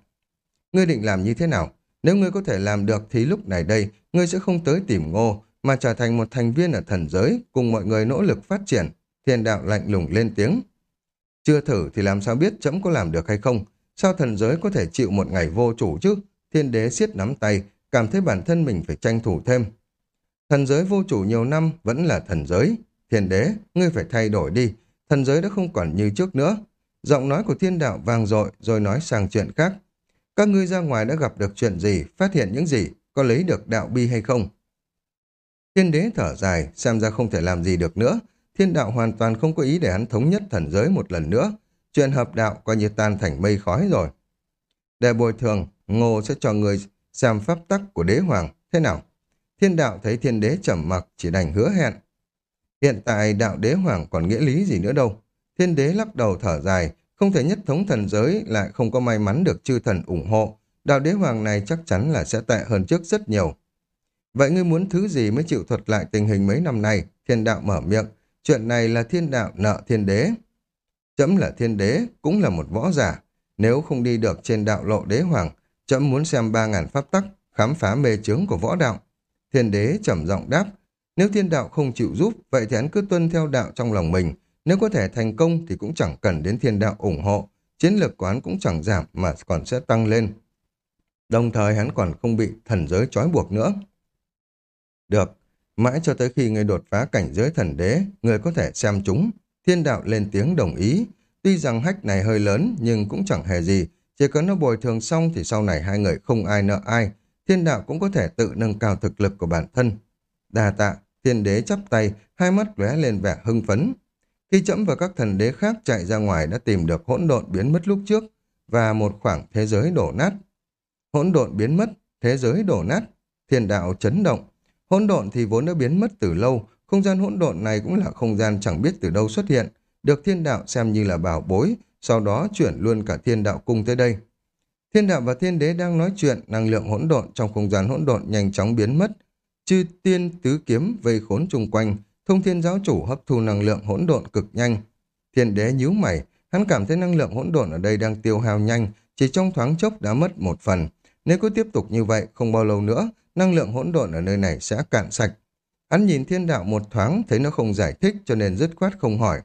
A: Ngươi định làm như thế nào? Nếu ngươi có thể làm được thì lúc này đây, ngươi sẽ không tới tìm ngô, mà trở thành một thành viên ở thần giới, cùng mọi người nỗ lực phát triển. Thiên đạo lạnh lùng lên tiếng. Chưa thử thì làm sao biết chấm có làm được hay không? Sao thần giới có thể chịu một ngày vô chủ chứ? Thiên đế siết nắm tay, cảm thấy bản thân mình phải tranh thủ thêm. Thần giới vô chủ nhiều năm vẫn là thần giới. Thiên đế, ngươi phải thay đổi đi thần giới đã không còn như trước nữa. Giọng nói của thiên đạo vang dội rồi nói sang chuyện khác. Các ngươi ra ngoài đã gặp được chuyện gì, phát hiện những gì, có lấy được đạo bi hay không? Thiên đế thở dài, xem ra không thể làm gì được nữa. Thiên đạo hoàn toàn không có ý để hắn thống nhất thần giới một lần nữa. Chuyện hợp đạo coi như tan thành mây khói rồi. Để bồi thường, Ngô sẽ cho người xem pháp tắc của đế hoàng. Thế nào? Thiên đạo thấy thiên đế trầm mặc chỉ đành hứa hẹn. Hiện tại đạo đế hoàng còn nghĩa lý gì nữa đâu. Thiên đế lắc đầu thở dài, không thể nhất thống thần giới lại không có may mắn được chư thần ủng hộ. Đạo đế hoàng này chắc chắn là sẽ tệ hơn trước rất nhiều. Vậy ngươi muốn thứ gì mới chịu thuật lại tình hình mấy năm nay? Thiên đạo mở miệng. Chuyện này là thiên đạo nợ thiên đế. Chấm là thiên đế, cũng là một võ giả. Nếu không đi được trên đạo lộ đế hoàng, chấm muốn xem ba ngàn pháp tắc, khám phá mê chướng của võ đạo. Thiên đế trầm giọng đáp, nếu thiên đạo không chịu giúp, vậy thì hắn cứ tuân theo đạo trong lòng mình. Nếu có thể thành công thì cũng chẳng cần đến thiên đạo ủng hộ. Chiến lược của hắn cũng chẳng giảm mà còn sẽ tăng lên. Đồng thời hắn còn không bị thần giới trói buộc nữa. Được, mãi cho tới khi người đột phá cảnh giới thần đế, người có thể xem chúng. Thiên đạo lên tiếng đồng ý. Tuy rằng hách này hơi lớn nhưng cũng chẳng hề gì. Chỉ cần nó bồi thường xong thì sau này hai người không ai nợ ai. Thiên đạo cũng có thể tự nâng cao thực lực của bản thân. Đà tạ, thiên đế chắp tay, hai mắt lóe lên vẻ hưng phấn. Khi chậm và các thần đế khác chạy ra ngoài đã tìm được hỗn độn biến mất lúc trước và một khoảng thế giới đổ nát. Hỗn độn biến mất, thế giới đổ nát, thiên đạo chấn động. Hỗn độn thì vốn đã biến mất từ lâu, không gian hỗn độn này cũng là không gian chẳng biết từ đâu xuất hiện, được thiên đạo xem như là bảo bối, sau đó chuyển luôn cả thiên đạo cung tới đây. Thiên đạo và thiên đế đang nói chuyện, năng lượng hỗn độn trong không gian hỗn độn nhanh chóng biến mất. Chư tiên tứ kiếm vây khốn chung quanh, thông thiên giáo chủ hấp thu năng lượng hỗn độn cực nhanh. Thiên đế nhíu mày, hắn cảm thấy năng lượng hỗn độn ở đây đang tiêu hao nhanh, chỉ trong thoáng chốc đã mất một phần. Nếu cứ tiếp tục như vậy, không bao lâu nữa, năng lượng hỗn độn ở nơi này sẽ cạn sạch. Hắn nhìn thiên đạo một thoáng, thấy nó không giải thích cho nên dứt khoát không hỏi.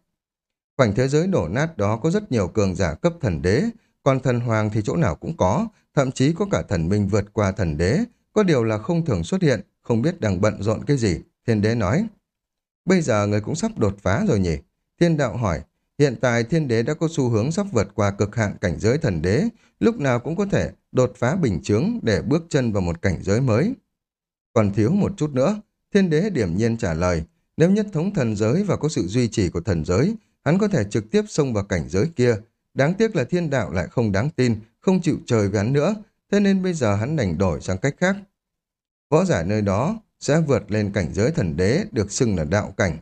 A: Khoảnh thế giới đổ nát đó có rất nhiều cường giả cấp thần đế, còn thần hoàng thì chỗ nào cũng có, thậm chí có cả thần minh vượt qua thần đế, có điều là không thường xuất hiện, không biết đang bận rộn cái gì. Thiên đế nói, bây giờ người cũng sắp đột phá rồi nhỉ? Thiên đạo hỏi, hiện tại thiên đế đã có xu hướng sắp vượt qua cực hạn cảnh giới thần đế, lúc nào cũng có thể đột phá bình chướng để bước chân vào một cảnh giới mới. Còn thiếu một chút nữa, thiên đế điểm nhiên trả lời, nếu nhất thống thần giới và có sự duy trì của thần giới, hắn có thể trực tiếp xông vào cảnh giới kia. Đáng tiếc là thiên đạo lại không đáng tin, không chịu trời với hắn nữa, thế nên bây giờ hắn đành đổi sang cách khác. Võ giả nơi đó sẽ vượt lên cảnh giới thần đế được xưng là đạo cảnh.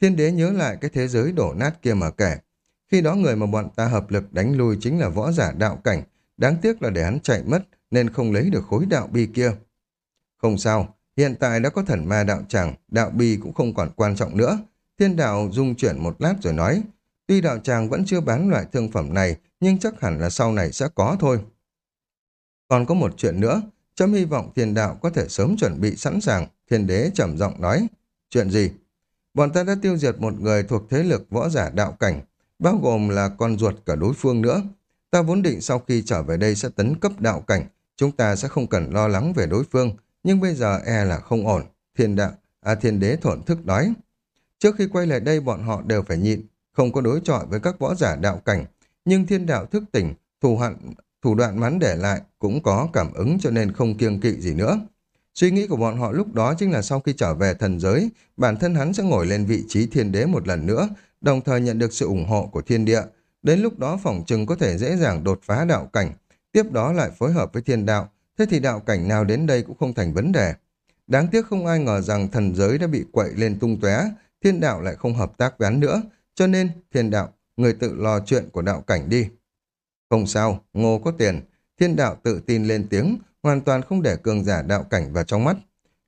A: Thiên đế nhớ lại cái thế giới đổ nát kia mà kể. Khi đó người mà bọn ta hợp lực đánh lui chính là võ giả đạo cảnh. Đáng tiếc là để hắn chạy mất nên không lấy được khối đạo bi kia. Không sao, hiện tại đã có thần ma đạo tràng, đạo bi cũng không còn quan trọng nữa. Thiên đạo dung chuyển một lát rồi nói, tuy đạo tràng vẫn chưa bán loại thương phẩm này, nhưng chắc hẳn là sau này sẽ có thôi. Còn có một chuyện nữa, chấm hy vọng thiên đạo có thể sớm chuẩn bị sẵn sàng, thiên đế trầm giọng nói. Chuyện gì? Bọn ta đã tiêu diệt một người thuộc thế lực võ giả đạo cảnh, bao gồm là con ruột cả đối phương nữa. Ta vốn định sau khi trở về đây sẽ tấn cấp đạo cảnh, chúng ta sẽ không cần lo lắng về đối phương, nhưng bây giờ e là không ổn. Thiên đạo, à thiên đế thổn thức nói. Trước khi quay lại đây bọn họ đều phải nhịn, không có đối chọi với các võ giả đạo cảnh, nhưng thiên đạo thức tỉnh, thù hận thủ đoạn mắn để lại cũng có cảm ứng cho nên không kiêng kỵ gì nữa. Suy nghĩ của bọn họ lúc đó chính là sau khi trở về thần giới, bản thân hắn sẽ ngồi lên vị trí thiên đế một lần nữa, đồng thời nhận được sự ủng hộ của thiên địa. Đến lúc đó phòng trừng có thể dễ dàng đột phá đạo cảnh, tiếp đó lại phối hợp với thiên đạo, thế thì đạo cảnh nào đến đây cũng không thành vấn đề. Đáng tiếc không ai ngờ rằng thần giới đã bị quậy lên tung tóe, thiên đạo lại không hợp tác với hắn nữa, cho nên thiên đạo, người tự lo chuyện của đạo cảnh đi. Không sao, ngô có tiền, thiên đạo tự tin lên tiếng, hoàn toàn không để cường giả đạo cảnh vào trong mắt.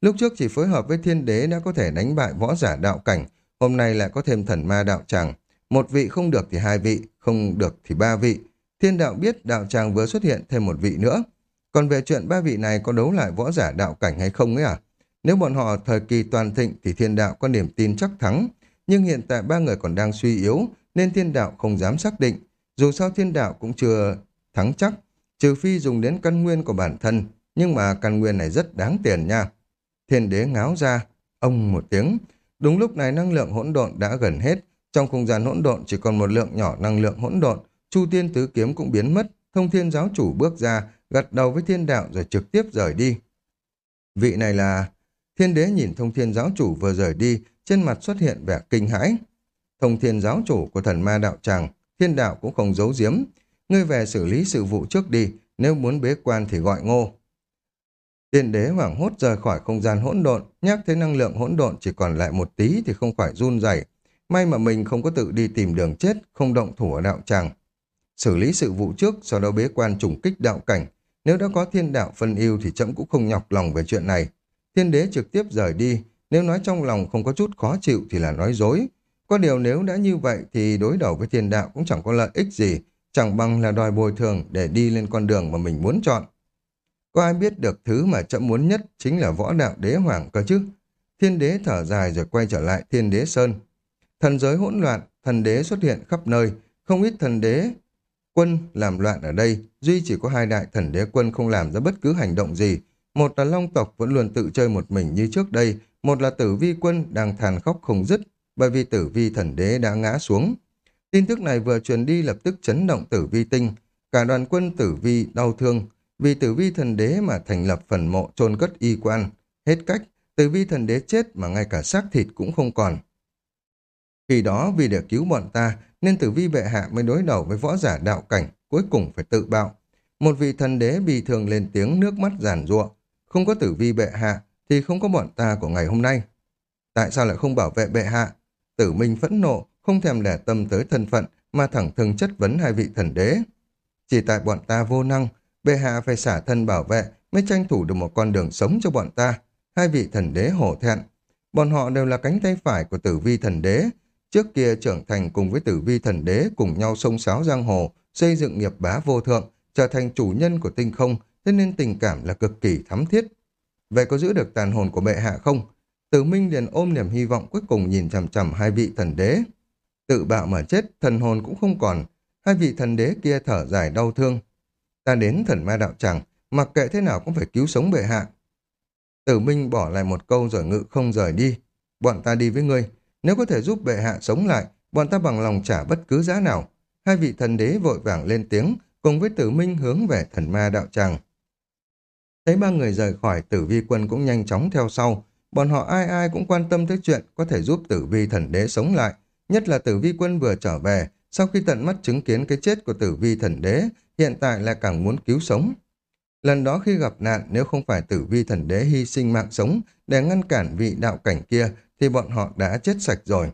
A: Lúc trước chỉ phối hợp với thiên đế đã có thể đánh bại võ giả đạo cảnh, hôm nay lại có thêm thần ma đạo tràng. Một vị không được thì hai vị, không được thì ba vị. Thiên đạo biết đạo tràng vừa xuất hiện thêm một vị nữa. Còn về chuyện ba vị này có đấu lại võ giả đạo cảnh hay không ấy à? Nếu bọn họ thời kỳ toàn thịnh thì thiên đạo có niềm tin chắc thắng. Nhưng hiện tại ba người còn đang suy yếu nên thiên đạo không dám xác định. Dù sao thiên đạo cũng chưa thắng chắc, trừ phi dùng đến căn nguyên của bản thân. Nhưng mà căn nguyên này rất đáng tiền nha. Thiên đế ngáo ra, ông một tiếng. Đúng lúc này năng lượng hỗn độn đã gần hết. Trong không gian hỗn độn chỉ còn một lượng nhỏ năng lượng hỗn độn, Chu Tiên Tứ Kiếm cũng biến mất, thông thiên giáo chủ bước ra, gật đầu với thiên đạo rồi trực tiếp rời đi. Vị này là... Thiên đế nhìn thông thiên giáo chủ vừa rời đi, trên mặt xuất hiện vẻ kinh hãi. Thông thiên giáo chủ của thần ma đạo tràng, thiên đạo cũng không giấu giếm. Ngươi về xử lý sự vụ trước đi, nếu muốn bế quan thì gọi ngô. Thiên đế hoảng hốt rời khỏi không gian hỗn độn, nhắc thấy năng lượng hỗn độn chỉ còn lại một tí thì không phải run rẩy. May mà mình không có tự đi tìm đường chết, không động thủ ở đạo tràng. Xử lý sự vụ trước, sau đó bế quan trùng kích đạo cảnh. Nếu đã có thiên đạo phân ưu thì chậm cũng không nhọc lòng về chuyện này. Thiên đế trực tiếp rời đi, nếu nói trong lòng không có chút khó chịu thì là nói dối. Có điều nếu đã như vậy thì đối đầu với thiên đạo cũng chẳng có lợi ích gì, chẳng bằng là đòi bồi thường để đi lên con đường mà mình muốn chọn. Có ai biết được thứ mà chậm muốn nhất chính là võ đạo đế hoàng cơ chứ? Thiên đế thở dài rồi quay trở lại thiên đế sơn. Thần giới hỗn loạn, thần đế xuất hiện khắp nơi, không ít thần đế quân làm loạn ở đây, duy chỉ có hai đại thần đế quân không làm ra bất cứ hành động gì. Một là Long tộc vẫn luôn tự chơi một mình như trước đây, một là tử vi quân đang than khóc không dứt, bởi vì tử vi thần đế đã ngã xuống. Tin tức này vừa truyền đi lập tức chấn động tử vi tinh, cả đoàn quân tử vi đau thương, vì tử vi thần đế mà thành lập phần mộ chôn cất y quan. Hết cách, tử vi thần đế chết mà ngay cả xác thịt cũng không còn. Khi đó vì để cứu bọn ta nên tử vi bệ hạ mới đối đầu với võ giả đạo cảnh, cuối cùng phải tự bạo. Một vị thần đế bị thường lên tiếng nước mắt giàn ruộng, không có tử vi bệ hạ thì không có bọn ta của ngày hôm nay. Tại sao lại không bảo vệ bệ hạ? Tử Minh phẫn nộ, không thèm lẻ tâm tới thân phận mà thẳng thừng chất vấn hai vị thần đế. Chỉ tại bọn ta vô năng, bệ hạ phải xả thân bảo vệ mới tranh thủ được một con đường sống cho bọn ta. Hai vị thần đế hổ thẹn. Bọn họ đều là cánh tay phải của tử vi thần đế. Trước kia trưởng thành cùng với tử vi thần đế cùng nhau sông sáo giang hồ, xây dựng nghiệp bá vô thượng, trở thành chủ nhân của tinh không, thế nên tình cảm là cực kỳ thắm thiết. Vậy có giữ được tàn hồn của bệ hạ không? Tử Minh liền ôm niềm hy vọng cuối cùng nhìn chằm chằm hai vị thần đế. Tự bạo mà chết, thần hồn cũng không còn. Hai vị thần đế kia thở dài đau thương, Ta đến thần ma đạo tràng, mặc kệ thế nào cũng phải cứu sống bệ hạ. Tử Minh bỏ lại một câu rồi ngự không rời đi. Bọn ta đi với ngươi, nếu có thể giúp bệ hạ sống lại, bọn ta bằng lòng trả bất cứ giá nào. Hai vị thần đế vội vàng lên tiếng, cùng với tử minh hướng về thần ma đạo tràng. Thấy ba người rời khỏi, tử vi quân cũng nhanh chóng theo sau. Bọn họ ai ai cũng quan tâm tới chuyện có thể giúp tử vi thần đế sống lại. Nhất là tử vi quân vừa trở về, sau khi tận mắt chứng kiến cái chết của tử vi thần đế, hiện tại lại càng muốn cứu sống. Lần đó khi gặp nạn, nếu không phải tử vi thần đế hy sinh mạng sống để ngăn cản vị đạo cảnh kia, thì bọn họ đã chết sạch rồi.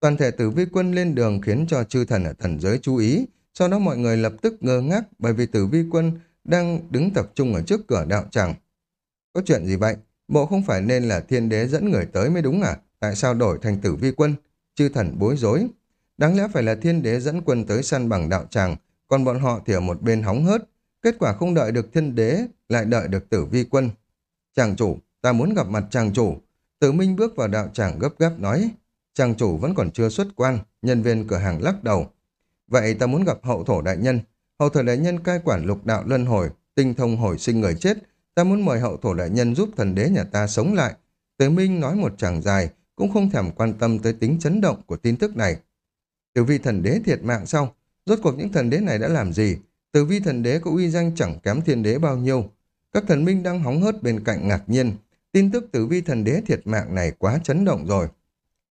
A: Toàn thể tử vi quân lên đường khiến cho chư thần ở thần giới chú ý, sau đó mọi người lập tức ngơ ngác bởi vì tử vi quân đang đứng tập trung ở trước cửa đạo tràng. Có chuyện gì vậy? Bộ không phải nên là thiên đế dẫn người tới mới đúng à? Tại sao đổi thành tử vi quân? Chư thần bối rối. Đáng lẽ phải là thiên đế dẫn quân tới săn bằng đạo tràng, còn bọn họ thì ở một bên hóng hớt. Kết quả không đợi được thiên đế, lại đợi được tử vi quân. Chàng chủ, ta muốn gặp mặt chàng chủ. Tử Minh bước vào đạo tràng gấp gáp nói, chàng chủ vẫn còn chưa xuất quan, nhân viên cửa hàng lắc đầu. Vậy ta muốn gặp hậu thổ đại nhân. Hậu thổ đại nhân cai quản lục đạo luân hồi, tinh thông hồi sinh người chết. Ta muốn mời hậu thổ đại nhân giúp thần đế nhà ta sống lại. Tề Minh nói một chàng dài, cũng không thèm quan tâm tới tính chấn động của tin tức này. Tử vi thần đế thiệt mạng sau, Rốt cuộc những thần đế này đã làm gì? Tử vi thần đế có uy danh chẳng kém thiên đế bao nhiêu. Các thần minh đang hóng hớt bên cạnh ngạc nhiên. Tin tức tử vi thần đế thiệt mạng này quá chấn động rồi.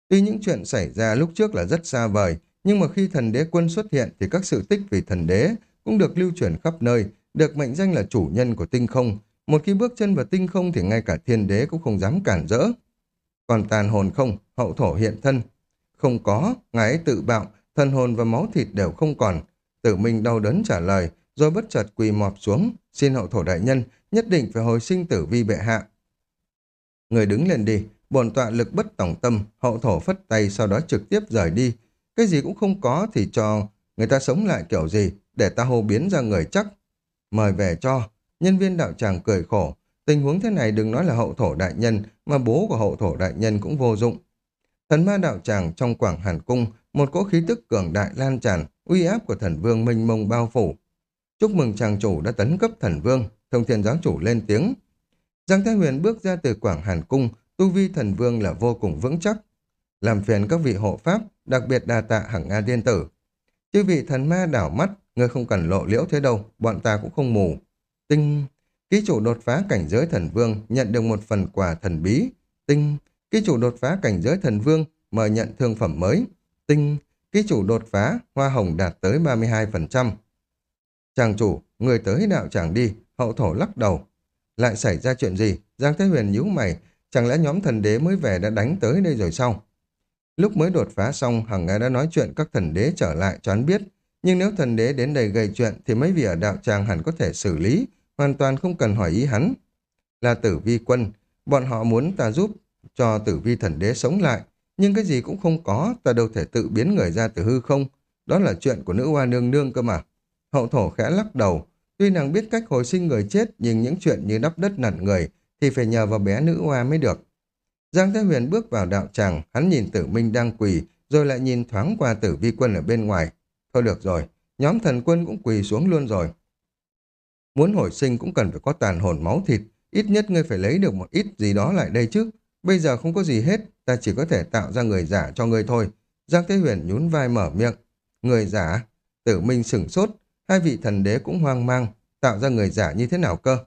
A: Tuy những chuyện xảy ra lúc trước là rất xa vời, nhưng mà khi thần đế quân xuất hiện thì các sự tích vì thần đế cũng được lưu truyền khắp nơi, được mệnh danh là chủ nhân của tinh không. Một khi bước chân vào tinh không thì ngay cả thiên đế cũng không dám cản rỡ. Còn tàn hồn không, hậu thổ hiện thân. Không có, ngài ấy tự bạo, thần hồn và máu thịt đều không còn. Tử Minh đau đớn trả lời, rồi bất chợt quỳ mọp xuống, xin hậu thổ đại nhân, nhất định phải hồi sinh tử vi bệ hạ. Người đứng lên đi, bổn tọa lực bất tổng tâm, hậu thổ phất tay sau đó trực tiếp rời đi. Cái gì cũng không có thì cho người ta sống lại kiểu gì, để ta hô biến ra người chắc. Mời về cho, nhân viên đạo tràng cười khổ. Tình huống thế này đừng nói là hậu thổ đại nhân, mà bố của hậu thổ đại nhân cũng vô dụng. Thần ma đạo tràng trong quảng hàn cung một cỗ khí tức cường đại lan tràn, uy áp của thần vương mênh mông bao phủ. Chúc mừng chàng chủ đã tấn cấp thần vương, thông thiên giáo chủ lên tiếng. Giang Thái Huyền bước ra từ Quảng Hàn Cung, tu vi thần vương là vô cùng vững chắc. Làm phiền các vị hộ pháp, đặc biệt đà tạ hằng Nga tiên tử. Chư vị thần ma đảo mắt, ngươi không cần lộ liễu thế đâu, bọn ta cũng không mù. Tinh, ký chủ đột phá cảnh giới thần vương, nhận được một phần quà thần bí. Tinh, ký chủ đột phá cảnh giới thần vương, mời nhận thương phẩm mới. Tinh, ký chủ đột phá, hoa hồng đạt tới 32%. Chàng chủ, người tới đạo tràng đi, hậu thổ lắc đầu. Lại xảy ra chuyện gì? Giang Thế Huyền nhíu mày, chẳng lẽ nhóm thần đế mới về đã đánh tới đây rồi sao? Lúc mới đột phá xong, Hằng Nga đã nói chuyện các thần đế trở lại cho hắn biết. Nhưng nếu thần đế đến đây gây chuyện thì mấy vị ở đạo tràng hẳn có thể xử lý, hoàn toàn không cần hỏi ý hắn. Là tử vi quân, bọn họ muốn ta giúp cho tử vi thần đế sống lại, nhưng cái gì cũng không có, ta đâu thể tự biến người ra từ hư không. Đó là chuyện của nữ hoa nương nương cơ mà. Hậu thổ khẽ lắc đầu, tuy nàng biết cách hồi sinh người chết, nhưng những chuyện như đắp đất nặn người thì phải nhờ vào bé nữ hoa mới được. Giang Thế Huyền bước vào đạo tràng, hắn nhìn tử minh đang quỳ, rồi lại nhìn thoáng qua tử vi quân ở bên ngoài. Thôi được rồi, nhóm thần quân cũng quỳ xuống luôn rồi. Muốn hồi sinh cũng cần phải có tàn hồn máu thịt, ít nhất ngươi phải lấy được một ít gì đó lại đây chứ. Bây giờ không có gì hết, ta chỉ có thể tạo ra người giả cho ngươi thôi. Giang Thế Huyền nhún vai mở miệng. Người giả? Tử Minh sửng sốt, hai vị thần đế cũng hoang mang, tạo ra người giả như thế nào cơ?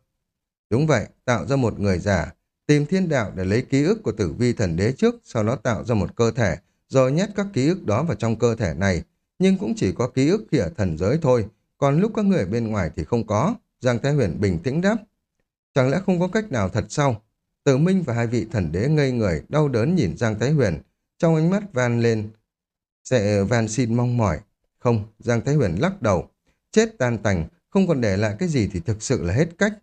A: Đúng vậy, tạo ra một người giả, tìm thiên đạo để lấy ký ức của tử vi thần đế trước, sau đó tạo ra một cơ thể, rồi nhét các ký ức đó vào trong cơ thể này. Nhưng cũng chỉ có ký ức khi ở thần giới thôi, còn lúc các người bên ngoài thì không có. Giang Thái Huyền bình tĩnh đáp. Chẳng lẽ không có cách nào thật sao? Tử Minh và hai vị thần đế ngây người, đau đớn nhìn Giang Thái Huyền. Trong ánh mắt van lên, sẽ van xin mong mỏi. Không, Giang Thái Huyền lắc đầu. Chết tan tành, không còn để lại cái gì thì thực sự là hết cách.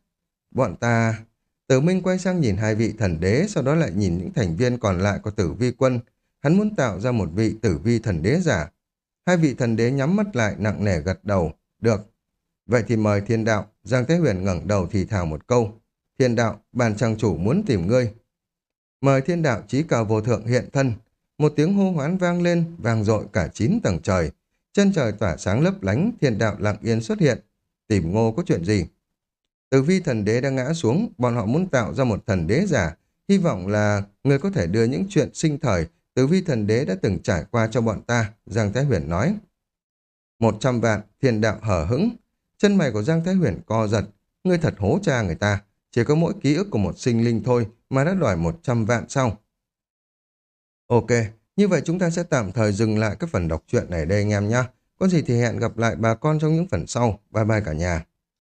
A: Bọn ta... Tử Minh quay sang nhìn hai vị thần đế, sau đó lại nhìn những thành viên còn lại của tử vi quân. Hắn muốn tạo ra một vị tử vi thần đế giả. Hai vị thần đế nhắm mắt lại nặng nề gật đầu. Được. Vậy thì mời thiên đạo. Giang Thế Huyền ngẩng đầu thì thào một câu. Thiên đạo, bàn trang chủ muốn tìm ngươi. Mời thiên đạo trí cao vô thượng hiện thân. Một tiếng hô hoán vang lên, vang dội cả chín tầng trời. Chân trời tỏa sáng lấp lánh, thiên đạo lặng yên xuất hiện. Tìm ngô có chuyện gì? Từ vi thần đế đã ngã xuống, bọn họ muốn tạo ra một thần đế giả. Hy vọng là người có thể đưa những chuyện sinh thời từ vi thần đế đã từng trải qua cho bọn ta, Giang Thái Huyền nói. Một trăm vạn, thiên đạo hở hững. Chân mày của Giang Thái Huyền co giật. Ngươi thật hố cha người ta. Chỉ có mỗi ký ức của một sinh linh thôi mà đã đòi một trăm vạn sau. Ok, như vậy chúng ta sẽ tạm thời dừng lại các phần đọc truyện này đây anh em nhé. Có gì thì hẹn gặp lại bà con trong những phần sau. Bye bye cả nhà.